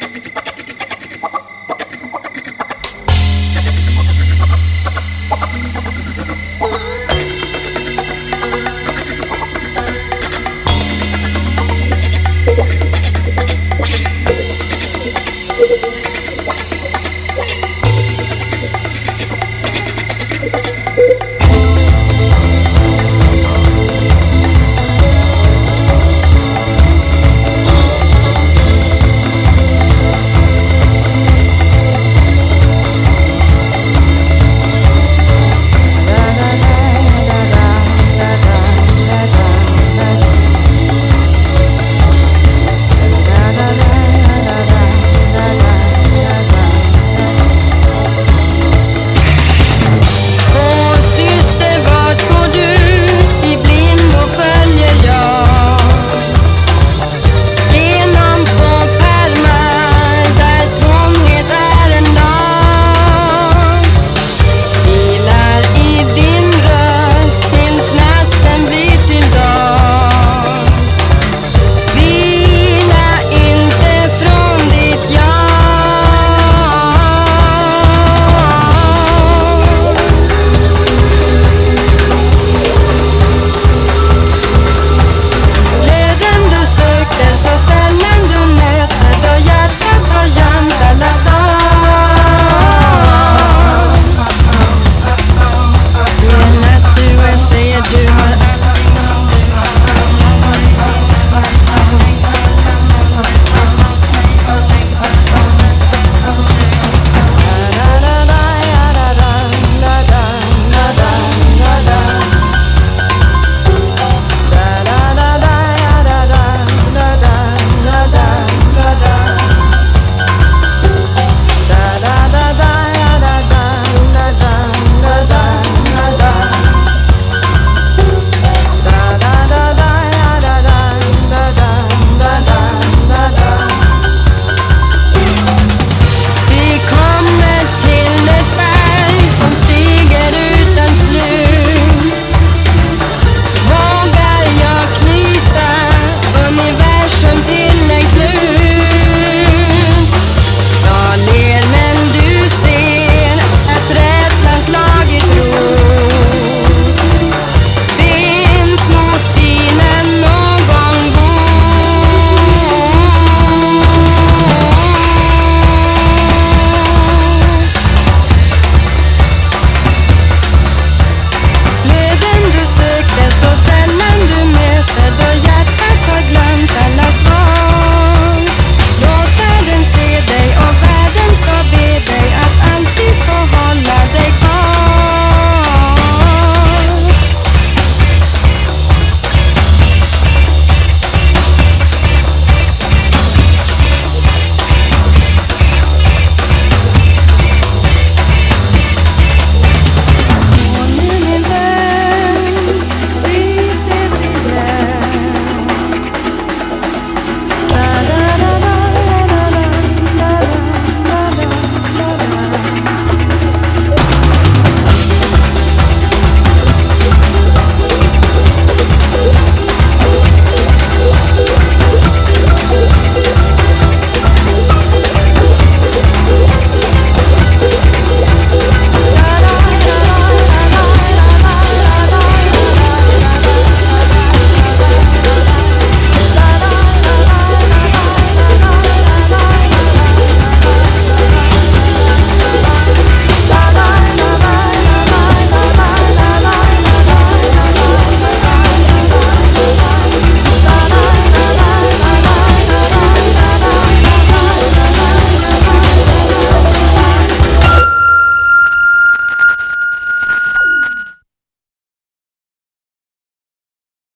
Bye.